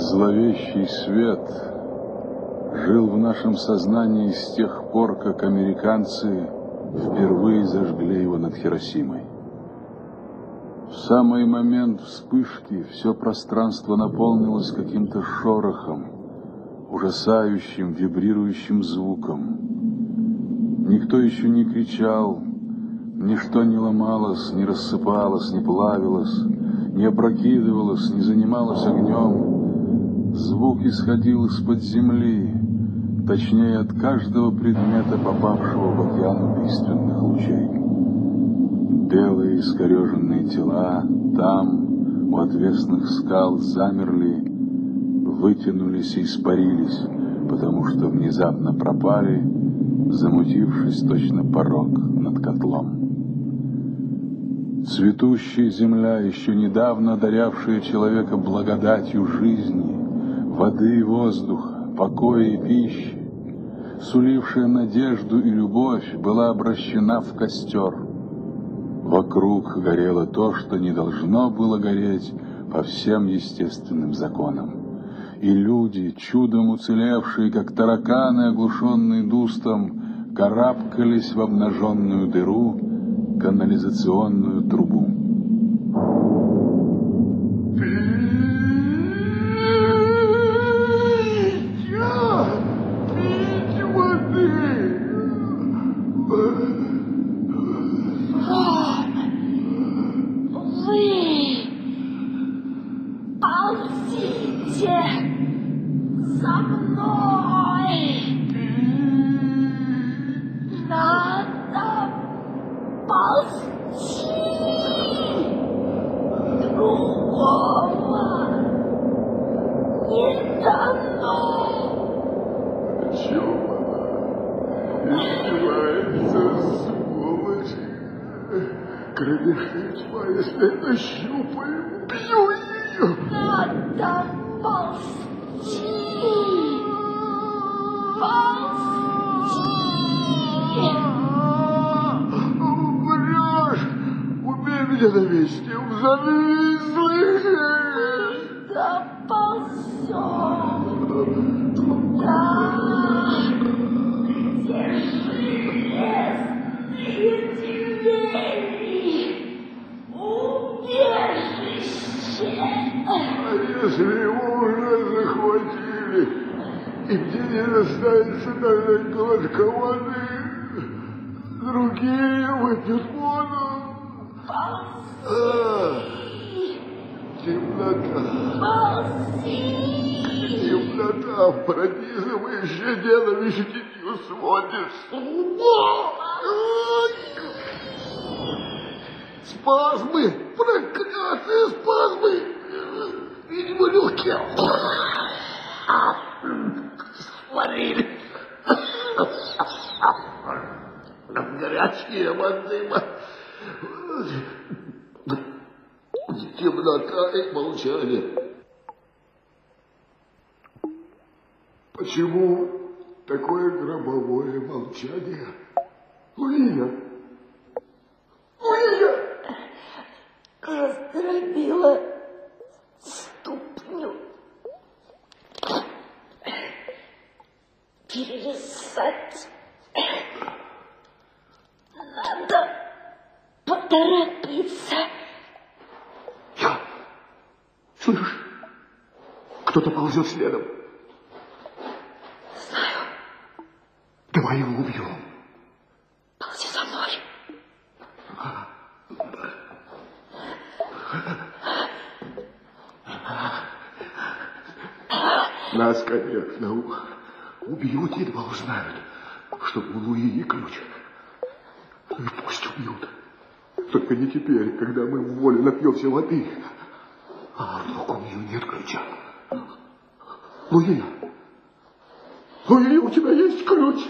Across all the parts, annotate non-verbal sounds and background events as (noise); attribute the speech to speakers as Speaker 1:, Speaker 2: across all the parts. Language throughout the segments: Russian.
Speaker 1: Зловещий свет жил в нашем сознании с тех пор, как американцы впервые зажгли его над Хиросимой. В самый момент вспышки все пространство наполнилось каким-то шорохом, ужасающим, вибрирующим звуком. Никто еще не кричал, ничто не ломалось, не рассыпалось, не плавилось, не опрокидывалось, не занималось огнем. Звук исходил из-под земли, точнее от каждого предмета, попавшего в океан убийственных лучей. Белые искореженные тела там, у отвесных скал, замерли, вытянулись и испарились, потому что внезапно пропали, замутившись точно порог над котлом. Цветущая земля, еще недавно одарявшая человека благодатью жизни, воды и воздуха, покоя и пищи, сулившая надежду и любовь, была обращена в костер. Вокруг горело то, что не должно было гореть по всем естественным законам. И люди, чудом уцелевшие, как тараканы, оглушенные дустом, карабкались в обнаженную дыру, канализационную трубу.
Speaker 2: Yeah. Suck.
Speaker 3: ненавистью взорвись, слышишь?
Speaker 2: Да ползем
Speaker 3: туда,
Speaker 2: где желез и двери, убежище. А
Speaker 3: если его уже захватили, и где не остается даже глотка воды, другие выпьют воду,
Speaker 2: Спаси!
Speaker 3: А, темнота.
Speaker 2: Спаси!
Speaker 3: Темнота, пронизывающая ненависть, не сводит с ума. Спазмы, проклятые спазмы, видимо, легкие. Сварили. Горячие воды. Темнота и молчание. Почему такое гробовое молчание? Луия! Луия!
Speaker 2: Раздробила ступню. Перевязать надо торопиться.
Speaker 3: Тихо. Слышишь? Кто-то ползет следом.
Speaker 2: Знаю.
Speaker 3: Давай его убьем.
Speaker 2: Ползи за мной.
Speaker 3: Нас, конечно, убьют, едва узнают, что у Луи ключ. Ну и пусть убьют напьемся воды. А вдруг у нее нет ключа? Луия, Луия, у тебя есть ключ?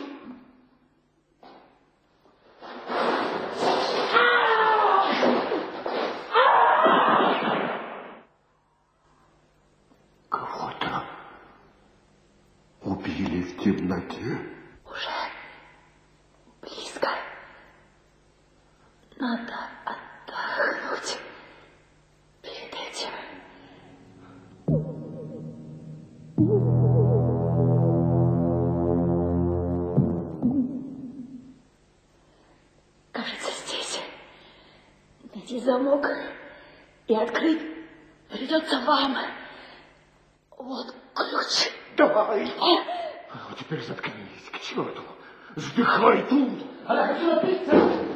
Speaker 3: Кого-то убили в темноте.
Speaker 2: Найти замок и открыть придется вам. Вот ключ. Давай. А
Speaker 3: теперь заткнись, к черту. Сдыхай тут. Она хочу напиться.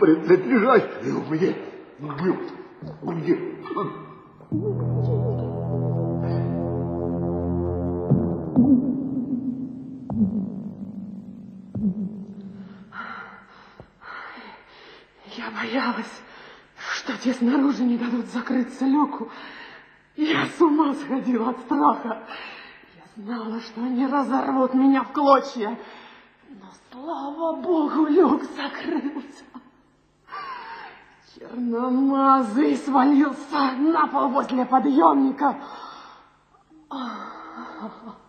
Speaker 3: Принадлежащую мне. Убил.
Speaker 4: Я боялась, что те снаружи не дадут закрыться люку. Я с ума сходила от страха. Я знала, что они разорвут меня в клочья. Но, слава богу, люк закрылся. Черномазый свалился на пол возле подъемника. Кто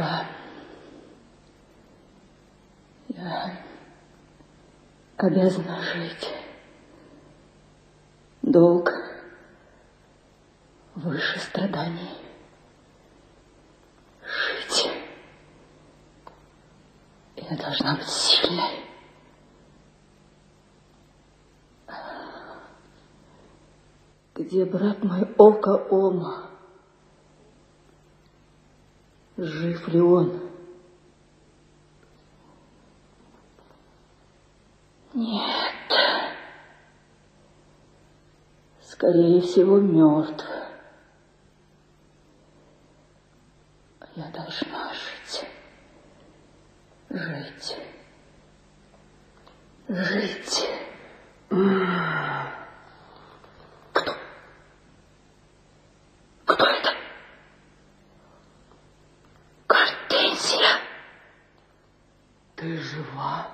Speaker 2: жива. Я обязана жить. Долг выше страданий. Жить. Я должна быть сильной. Где брат мой Ока Ома? Жив ли он? Нет. Скорее всего, мертв. Я должна жить. Жить. Жить. Кто это? Гортензия.
Speaker 4: Ты жива?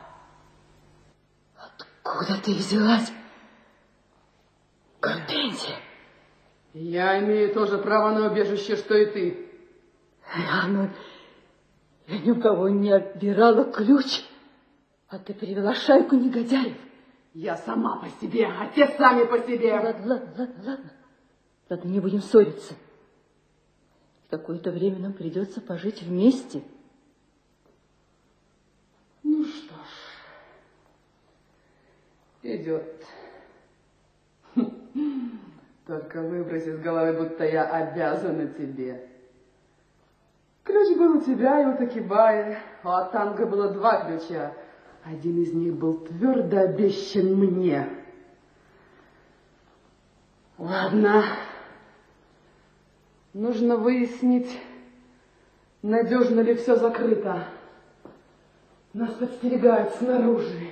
Speaker 2: Откуда ты взялась? Гортензия.
Speaker 4: Я имею то же право на убежище, что и ты.
Speaker 2: Рано. Я ни у кого не отбирала ключ, а ты привела шайку негодяев.
Speaker 4: Я сама по себе,
Speaker 5: а
Speaker 4: те сами по себе.
Speaker 2: Ладно, ладно, ладно, ладно. Ладно, не будем ссориться. Какое-то время нам придется пожить вместе.
Speaker 4: Ну что ж, идет. (laughs) Только выбрось из головы, будто я обязана тебе. Ключ был у тебя и у Такибая. У Атанга было два ключа. Один из них был твердо обещан мне. Ладно. Нужно выяснить, надежно ли все закрыто. Нас подстерегают снаружи.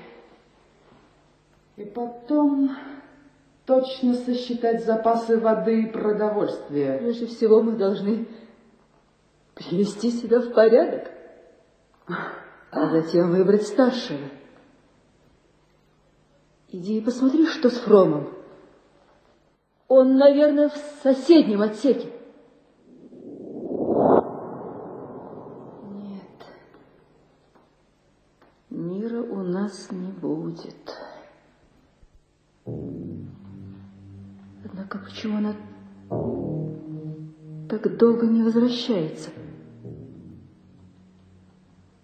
Speaker 4: И потом точно сосчитать запасы воды и продовольствия.
Speaker 2: Прежде всего мы должны привести себя в порядок, а затем выбрать старшего. Иди и посмотри, что с Фромом. Он, наверное, в соседнем отсеке. Нет, мира у нас не будет. Однако почему она так долго не возвращается?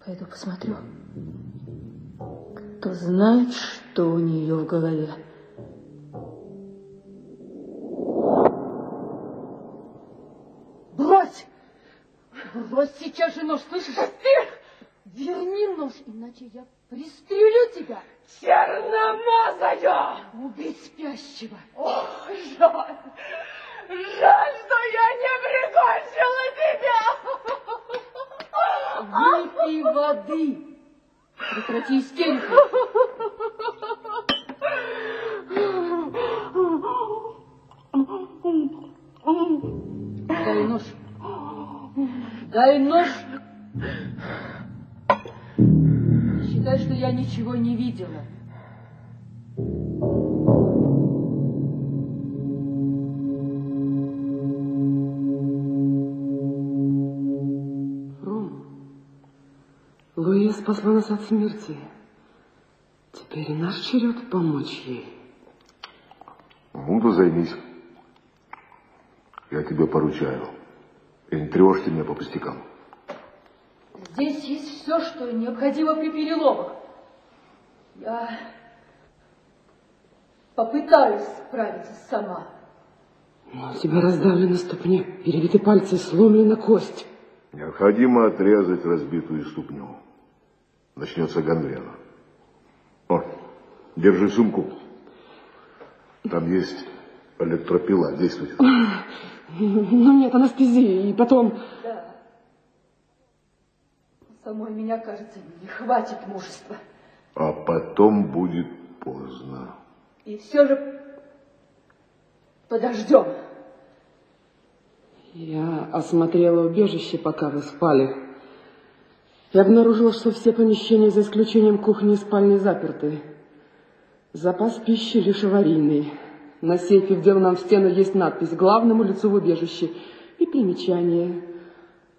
Speaker 2: Пойду посмотрю. Кто знает, что у нее в голове. Брось! Брось сейчас же нож, слышишь? Верни нож, иначе я пристрелю тебя. Черномазая! Убить спящего. Ох,
Speaker 6: жаль! Жаль, что я не прикончила
Speaker 2: тебя! Выпей воды. Прекрати истерику. Дай нож. Дай нож. Считай, что я ничего не видела.
Speaker 4: Ром, Луиза спасла нас от смерти. Теперь наш черед помочь ей.
Speaker 3: Ну, то займись. Я тебе поручаю. И не тревожьте меня по пустякам.
Speaker 2: Здесь есть все, что необходимо при переломах. Я попытаюсь справиться сама.
Speaker 4: Но у тебя раздавлены ступни, перебиты пальцы, сломлена кость.
Speaker 3: Необходимо отрезать разбитую ступню. Начнется гангрена. О, держи сумку. Там есть электропила, действует. Ну
Speaker 4: нет, анестезии, и потом...
Speaker 2: Да. Самой меня, кажется, не хватит мужества.
Speaker 3: А потом будет поздно.
Speaker 2: И все же подождем.
Speaker 4: Я осмотрела убежище, пока вы спали. И обнаружила, что все помещения, за исключением кухни и спальни, заперты. Запас пищи лишь аварийный. На сейфе, вделанном в стену, есть надпись «Главному лицу в убежище» и примечание.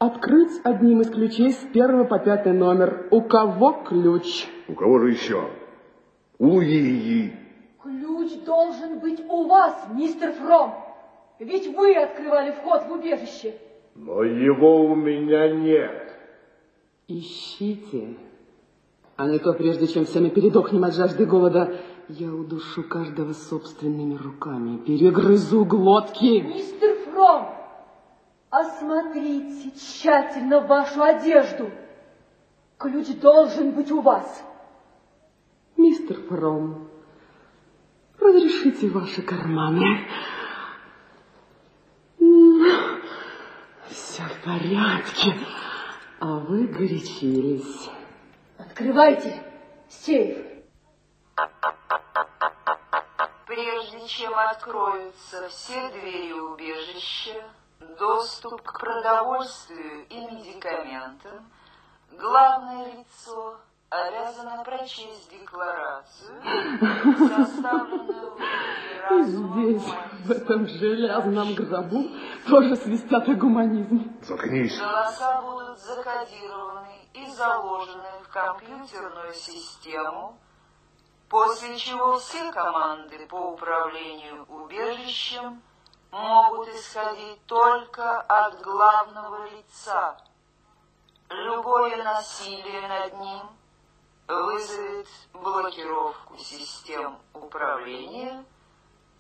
Speaker 4: Открыть одним из ключей с первого по пятый номер. У кого ключ?
Speaker 3: У кого же еще? У Луии.
Speaker 2: Ключ должен быть у вас, мистер Фром. Ведь вы открывали вход в убежище.
Speaker 3: Но его у меня нет.
Speaker 4: Ищите. А не то, прежде чем все мы передохнем от жажды голода, я удушу каждого собственными руками, перегрызу глотки.
Speaker 2: Мистер осмотрите тщательно вашу одежду. Ключ должен быть у вас.
Speaker 4: Мистер Фром, разрешите ваши карманы. Все в порядке. А вы горячились.
Speaker 2: Открывайте сейф.
Speaker 7: Прежде чем откроются все двери убежища, доступ к продовольствию и медикаментам, главное лицо обязано прочесть декларацию, составленную в И здесь, (laughs) в этом железном гробу,
Speaker 4: тоже свистят
Speaker 5: о гуманизме.
Speaker 3: Заткнись.
Speaker 7: Голоса будут закодированы и заложены в компьютерную систему, после чего все команды по управлению убежищем могут исходить только от главного лица. Любое насилие над ним вызовет блокировку систем управления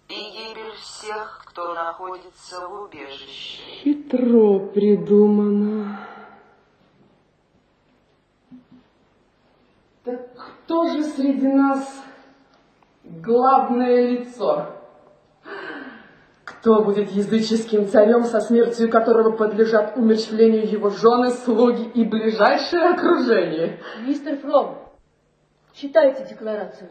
Speaker 7: и гибель всех, кто находится в убежище.
Speaker 4: Хитро придумано. Так кто же среди нас главное лицо? Кто будет языческим царем, со смертью которого подлежат умерщвлению его жены, слуги и ближайшее окружение?
Speaker 2: Мистер Фром, читайте декларацию.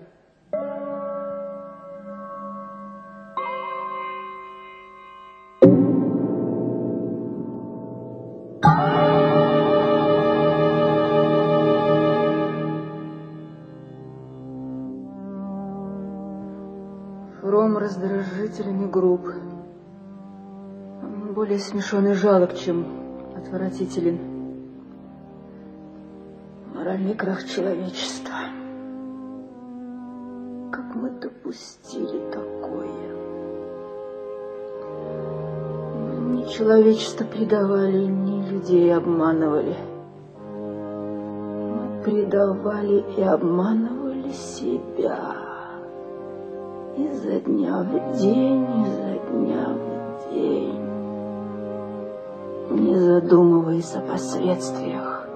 Speaker 2: Фром раздражителен и груб. Более смешон и жалок, чем отвратителен. Моральный крах человечества. Как мы допустили такое? человечество предавали, не людей обманывали. Мы предавали и обманывали себя. Изо дня в день, изо дня в день. Задумываясь о последствиях.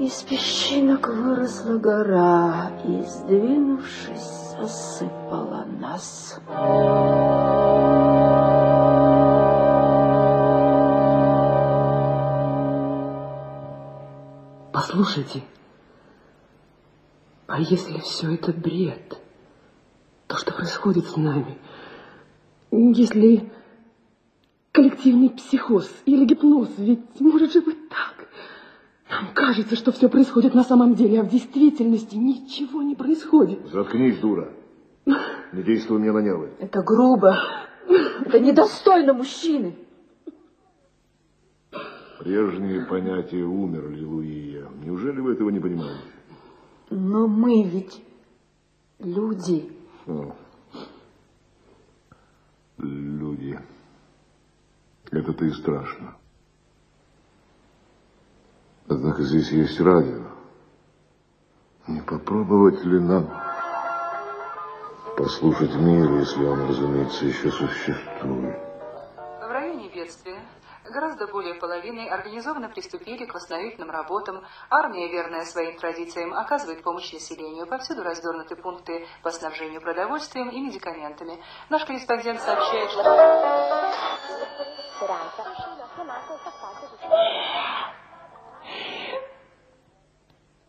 Speaker 2: Из песчинок выросла гора, и, сдвинувшись, засыпала нас.
Speaker 4: Послушайте, а если все это бред, то что происходит с нами? Если коллективный психоз или гипноз, ведь может же быть так. Нам кажется, что все происходит на самом деле, а в действительности ничего не происходит.
Speaker 3: Заткнись, дура. Не действуй мне на нервы.
Speaker 2: Это грубо. Это недостойно мужчины.
Speaker 3: Прежние понятия умерли, Луия. Неужели вы этого не понимаете?
Speaker 2: Но мы ведь люди.
Speaker 3: Люди. Это-то и страшно. Однако здесь есть радио. Не попробовать ли нам послушать мир, если он, разумеется, еще существует? В
Speaker 8: районе бедствия гораздо более половины организованно приступили к восстановительным работам. Армия, верная своим традициям, оказывает помощь населению. Повсюду развернуты пункты по снабжению продовольствием и медикаментами. Наш корреспондент сообщает, что... 是的，是的，是的，是的，是，